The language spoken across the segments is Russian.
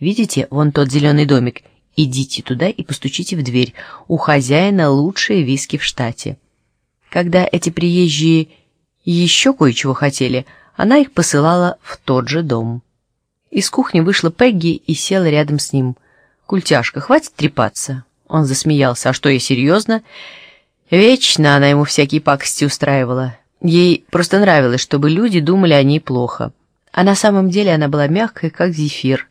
Видите, вон тот зеленый домик? Идите туда и постучите в дверь. У хозяина лучшие виски в штате. Когда эти приезжие еще кое-чего хотели, она их посылала в тот же дом. Из кухни вышла Пегги и села рядом с ним. «Культяшка, хватит трепаться?» Он засмеялся. «А что, я серьезно?» Вечно она ему всякие пакости устраивала. Ей просто нравилось, чтобы люди думали о ней плохо. А на самом деле она была мягкой, как зефир.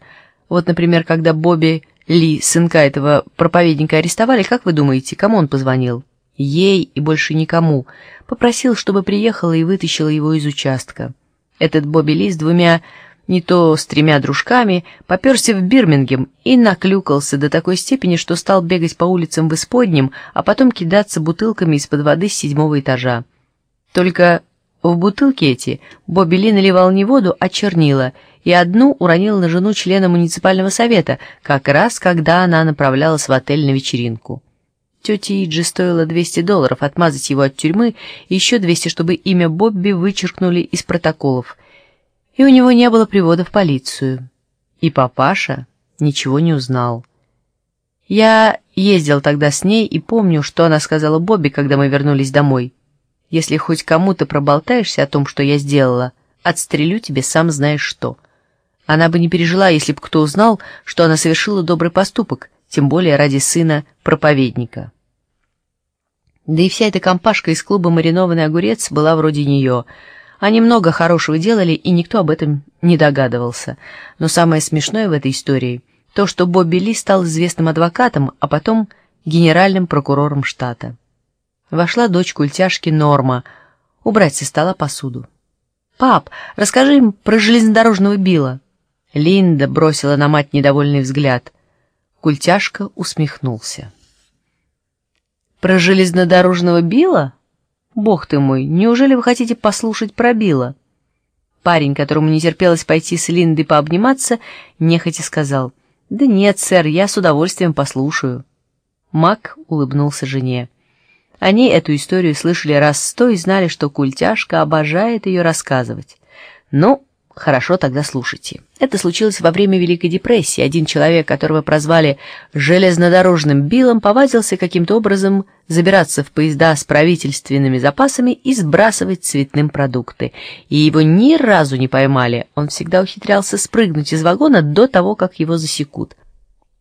Вот, например, когда Бобби Ли, сынка этого проповедника, арестовали, как вы думаете, кому он позвонил? Ей и больше никому. Попросил, чтобы приехала и вытащила его из участка. Этот Бобби Ли с двумя, не то с тремя дружками, поперся в Бирмингем и наклюкался до такой степени, что стал бегать по улицам в исподнем, а потом кидаться бутылками из-под воды с седьмого этажа. Только в бутылки эти Бобби Ли наливал не воду, а чернила, и одну уронил на жену члена муниципального совета, как раз когда она направлялась в отель на вечеринку. Тете Иджи стоило 200 долларов отмазать его от тюрьмы и еще 200, чтобы имя Бобби вычеркнули из протоколов. И у него не было привода в полицию. И папаша ничего не узнал. Я ездил тогда с ней и помню, что она сказала Бобби, когда мы вернулись домой. Если хоть кому-то проболтаешься о том, что я сделала, отстрелю тебе сам знаешь что. Она бы не пережила, если бы кто узнал, что она совершила добрый поступок, тем более ради сына проповедника. Да и вся эта компашка из клуба «Маринованный огурец» была вроде нее. Они много хорошего делали, и никто об этом не догадывался. Но самое смешное в этой истории — то, что Бобби Ли стал известным адвокатом, а потом генеральным прокурором штата. Вошла дочь культяшки Норма, убрать со стола посуду. «Пап, расскажи им про железнодорожного Билла». Линда бросила на мать недовольный взгляд. Культяшка усмехнулся. «Про железнодорожного Билла? Бог ты мой, неужели вы хотите послушать про Билла?» Парень, которому не терпелось пойти с Линдой пообниматься, нехотя сказал, «Да нет, сэр, я с удовольствием послушаю». Мак улыбнулся жене. Они эту историю слышали раз сто и знали, что культяшка обожает ее рассказывать. Ну, хорошо, тогда слушайте. Это случилось во время Великой депрессии. Один человек, которого прозвали «железнодорожным Биллом», повадился каким-то образом забираться в поезда с правительственными запасами и сбрасывать цветным продукты. И его ни разу не поймали. Он всегда ухитрялся спрыгнуть из вагона до того, как его засекут.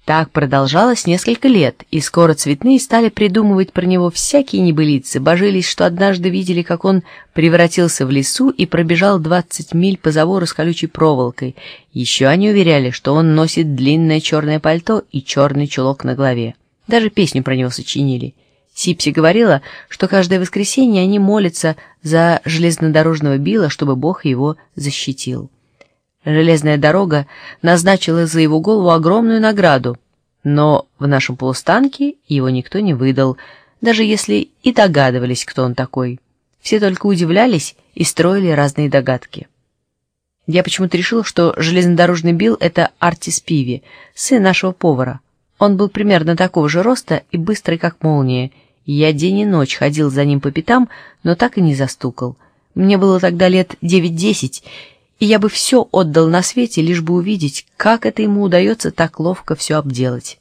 Так продолжалось несколько лет, и скоро цветные стали придумывать про него всякие небылицы, божились, что однажды видели, как он превратился в лесу и пробежал двадцать миль по забору с колючей проволокой. Еще они уверяли, что он носит длинное черное пальто и черный чулок на голове. Даже песню про него сочинили. Сипси говорила, что каждое воскресенье они молятся за железнодорожного Билла, чтобы Бог его защитил. Железная дорога назначила за его голову огромную награду, но в нашем полустанке его никто не выдал, даже если и догадывались, кто он такой. Все только удивлялись и строили разные догадки. Я почему-то решил, что железнодорожный Билл — это Артис Пиви, сын нашего повара. Он был примерно такого же роста и быстрый, как молния, я день и ночь ходил за ним по пятам, но так и не застукал. Мне было тогда лет девять-десять, и я бы все отдал на свете, лишь бы увидеть, как это ему удается так ловко все обделать.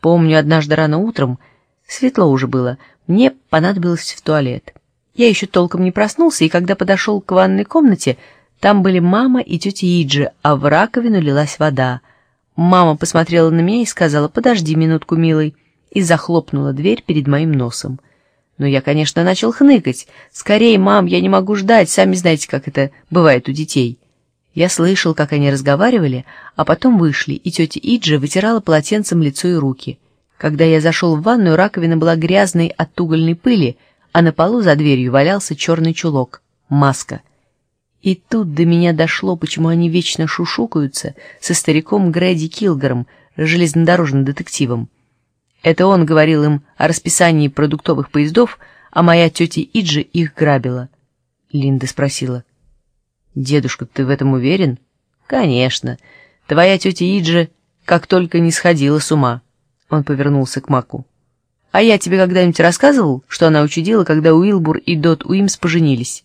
Помню, однажды рано утром, светло уже было, мне понадобилось в туалет. Я еще толком не проснулся, и когда подошел к ванной комнате, там были мама и тетя Иджи, а в раковину лилась вода. Мама посмотрела на меня и сказала «Подожди минутку, милый», и захлопнула дверь перед моим носом. Но я, конечно, начал хныкать. «Скорее, мам, я не могу ждать, сами знаете, как это бывает у детей». Я слышал, как они разговаривали, а потом вышли, и тетя Иджи вытирала полотенцем лицо и руки. Когда я зашел в ванную, раковина была грязной от угольной пыли, а на полу за дверью валялся черный чулок, маска. И тут до меня дошло, почему они вечно шушукаются со стариком Грэди Килгаром, железнодорожным детективом. Это он говорил им о расписании продуктовых поездов, а моя тетя Иджи их грабила. Линда спросила, «Дедушка, ты в этом уверен?» «Конечно. Твоя тетя Иджи как только не сходила с ума». Он повернулся к Маку. «А я тебе когда-нибудь рассказывал, что она учудила, когда Уилбур и Дот Уимс поженились?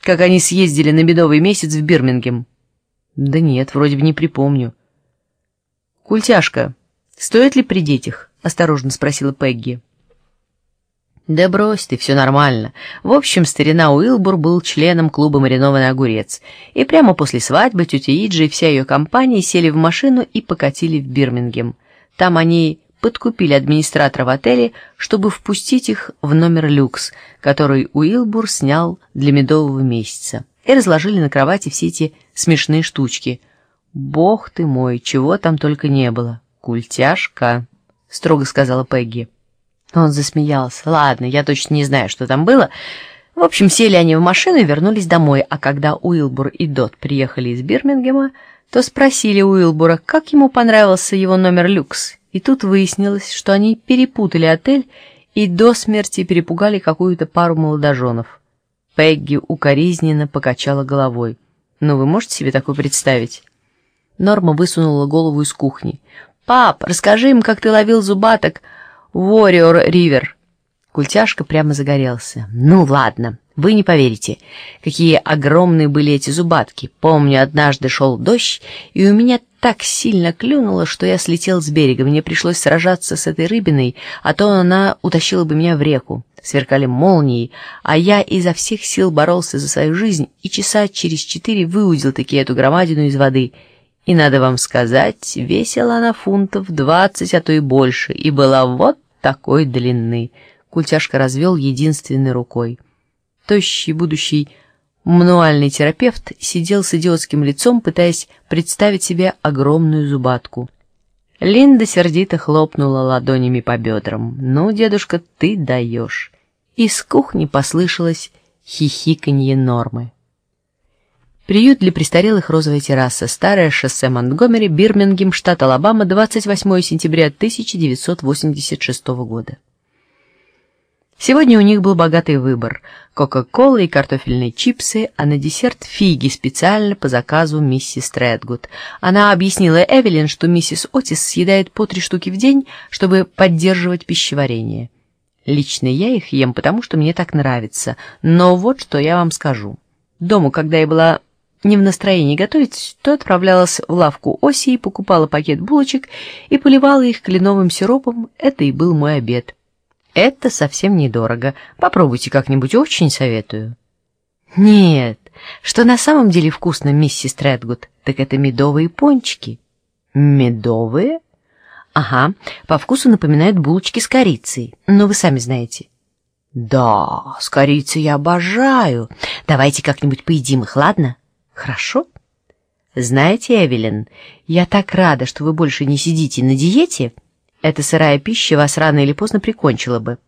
Как они съездили на медовый месяц в Бирмингем?» «Да нет, вроде бы не припомню». «Культяшка, стоит ли придеть их?» — осторожно спросила Пегги. «Да брось ты, все нормально. В общем, старина Уилбур был членом клуба «Маринованный огурец», и прямо после свадьбы тетя Иджи и вся ее компания сели в машину и покатили в Бирмингем. Там они подкупили администратора в отеле, чтобы впустить их в номер люкс, который Уилбур снял для медового месяца, и разложили на кровати все эти смешные штучки. «Бог ты мой, чего там только не было! Культяшка!» — строго сказала Пегги. Он засмеялся. «Ладно, я точно не знаю, что там было». В общем, сели они в машину и вернулись домой, а когда Уилбур и Дот приехали из Бирмингема, то спросили Уилбура, как ему понравился его номер люкс. И тут выяснилось, что они перепутали отель и до смерти перепугали какую-то пару молодоженов. Пегги укоризненно покачала головой. «Ну, вы можете себе такое представить?» Норма высунула голову из кухни. «Пап, расскажи им, как ты ловил зубаток Warrior Ривер. Культяшка прямо загорелся. «Ну ладно, вы не поверите, какие огромные были эти зубатки. Помню, однажды шел дождь, и у меня так сильно клюнуло, что я слетел с берега. Мне пришлось сражаться с этой рыбиной, а то она утащила бы меня в реку. Сверкали молнии, а я изо всех сил боролся за свою жизнь и часа через четыре выудил таки эту громадину из воды — и, надо вам сказать, весила она фунтов двадцать, а то и больше, и была вот такой длины. Культяшка развел единственной рукой. Тощий будущий мануальный терапевт сидел с идиотским лицом, пытаясь представить себе огромную зубатку. Линда сердито хлопнула ладонями по бедрам. «Ну, дедушка, ты даешь!» Из кухни послышалось хихиканье нормы. Приют для престарелых «Розовая терраса», старое шоссе Монтгомери, Бирмингем, штат Алабама, 28 сентября 1986 года. Сегодня у них был богатый выбор – кока-кола и картофельные чипсы, а на десерт фиги специально по заказу миссис Тредгуд. Она объяснила Эвелин, что миссис Отис съедает по три штуки в день, чтобы поддерживать пищеварение. Лично я их ем, потому что мне так нравится, но вот что я вам скажу. Дома, когда я была не в настроении готовить, то отправлялась в лавку Оси, покупала пакет булочек и поливала их кленовым сиропом. Это и был мой обед. Это совсем недорого. Попробуйте как-нибудь, очень советую. Нет, что на самом деле вкусно, миссис Тредгуд, так это медовые пончики. Медовые? Ага, по вкусу напоминают булочки с корицей, но вы сами знаете. Да, с корицей я обожаю. Давайте как-нибудь поедим их, ладно? Хорошо? Знаете, Эвелин, я так рада, что вы больше не сидите на диете. Эта сырая пища вас рано или поздно прикончила бы.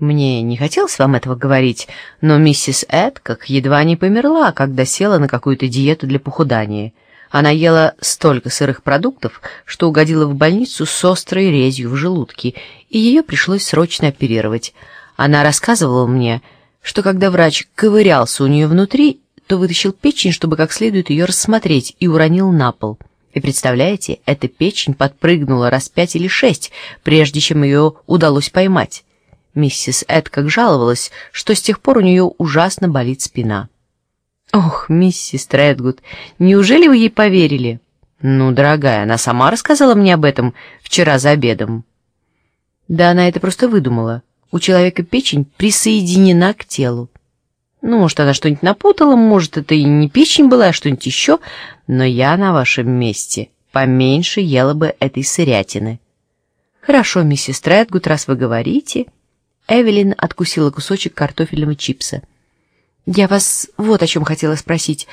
Мне не хотелось вам этого говорить, но миссис Эд как едва не померла, когда села на какую-то диету для похудания. Она ела столько сырых продуктов, что угодила в больницу с острой резью в желудке, и ее пришлось срочно оперировать. Она рассказывала мне, что когда врач ковырялся у нее внутри, то вытащил печень, чтобы как следует ее рассмотреть, и уронил на пол. И представляете, эта печень подпрыгнула раз пять или шесть, прежде чем ее удалось поймать. Миссис Эд как жаловалась, что с тех пор у нее ужасно болит спина. «Ох, миссис Тредгуд, неужели вы ей поверили?» «Ну, дорогая, она сама рассказала мне об этом вчера за обедом». «Да она это просто выдумала. У человека печень присоединена к телу. Ну, может, она что-нибудь напутала, может, это и не печень была, а что-нибудь еще, но я на вашем месте поменьше ела бы этой сырятины. Хорошо, миссис Трэдгуд, раз вы говорите. Эвелин откусила кусочек картофельного чипса. Я вас вот о чем хотела спросить.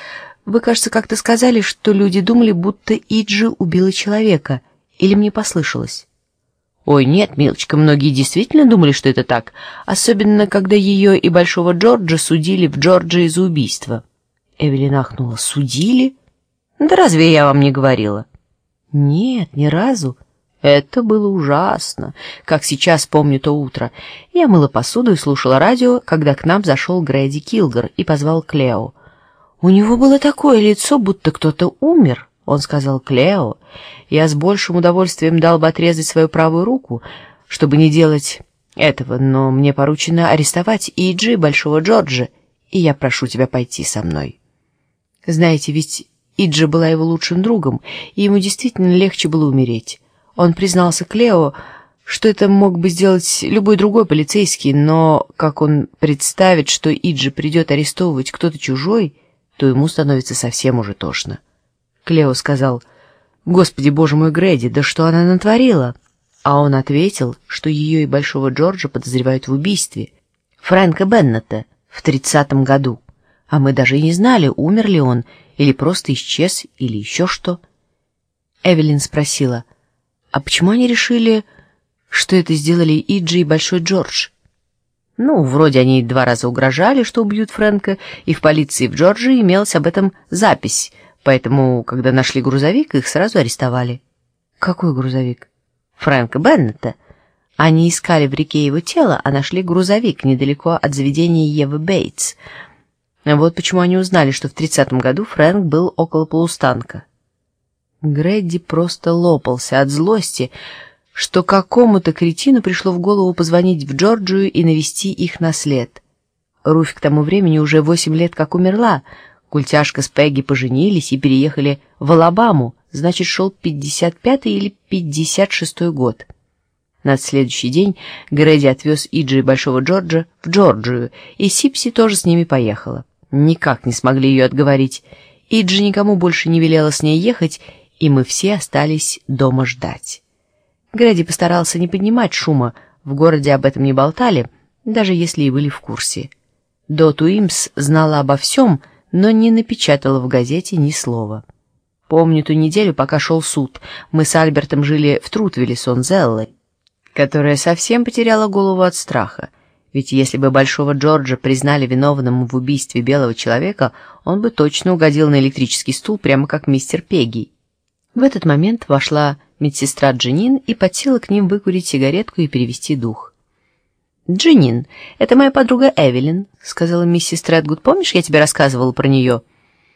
Вы, кажется, как-то сказали, что люди думали, будто Иджи убила человека. Или мне послышалось? Ой, нет, милочка, многие действительно думали, что это так, особенно когда ее и Большого Джорджа судили в Джорджии за убийство. Эвелин ахнула. Судили? Да разве я вам не говорила? Нет, ни разу. Это было ужасно, как сейчас помню то утро. Я мыла посуду и слушала радио, когда к нам зашел Грэди Килгар и позвал Клео. У него было такое лицо, будто кто-то умер. Он сказал Клео, я с большим удовольствием дал бы отрезать свою правую руку, чтобы не делать этого, но мне поручено арестовать Иджи Большого Джорджа, и я прошу тебя пойти со мной. Знаете, ведь Иджа была его лучшим другом, и ему действительно легче было умереть. Он признался Клео, что это мог бы сделать любой другой полицейский, но как он представит, что Иджи придет арестовывать кто-то чужой, то ему становится совсем уже тошно. Клео сказал, «Господи, боже мой, Грэди, да что она натворила?» А он ответил, что ее и Большого Джорджа подозревают в убийстве. Фрэнка Беннета в тридцатом году. А мы даже и не знали, умер ли он, или просто исчез, или еще что. Эвелин спросила, «А почему они решили...» что это сделали Иджи и Большой Джордж. Ну, вроде они два раза угрожали, что убьют Фрэнка, и в полиции в Джорджии имелась об этом запись, поэтому, когда нашли грузовик, их сразу арестовали. Какой грузовик? Фрэнка Беннета. Они искали в реке его тело, а нашли грузовик недалеко от заведения Евы Бейтс. Вот почему они узнали, что в тридцатом году Фрэнк был около полустанка. Грэдди просто лопался от злости, что какому-то кретину пришло в голову позвонить в Джорджию и навести их на след. Руфь к тому времени уже восемь лет как умерла, Культяшка с Пегги поженились и переехали в Алабаму, значит, шел 55-й или 56-й год. На следующий день Грэди отвез Иджи и Большого Джорджа в Джорджию, и Сипси тоже с ними поехала. Никак не смогли ее отговорить. Иджи никому больше не велела с ней ехать, и мы все остались дома ждать. Грэди постарался не поднимать шума, в городе об этом не болтали, даже если и были в курсе. Дот Уимс знала обо всем, но не напечатала в газете ни слова. Помню ту неделю, пока шел суд, мы с Альбертом жили в Трутвилле с Онзеллой, которая совсем потеряла голову от страха. Ведь если бы Большого Джорджа признали виновным в убийстве белого человека, он бы точно угодил на электрический стул, прямо как мистер Пегги. В этот момент вошла медсестра Джинин и подсела к ним выкурить сигаретку и перевести дух. «Джинин, это моя подруга Эвелин», — сказала миссис Тредгуд. «Помнишь, я тебе рассказывала про нее?»